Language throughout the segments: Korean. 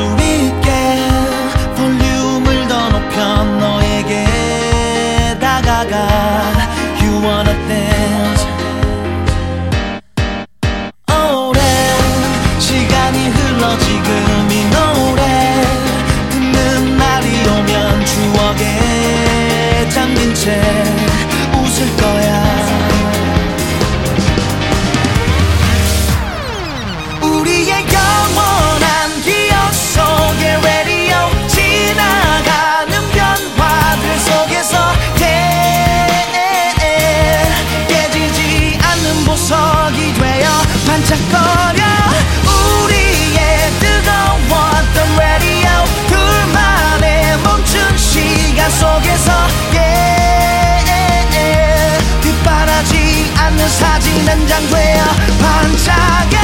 있게 찡찡 난장되어 반짝여.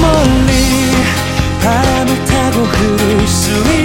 멀리 바람을 타고 흐를 수 있는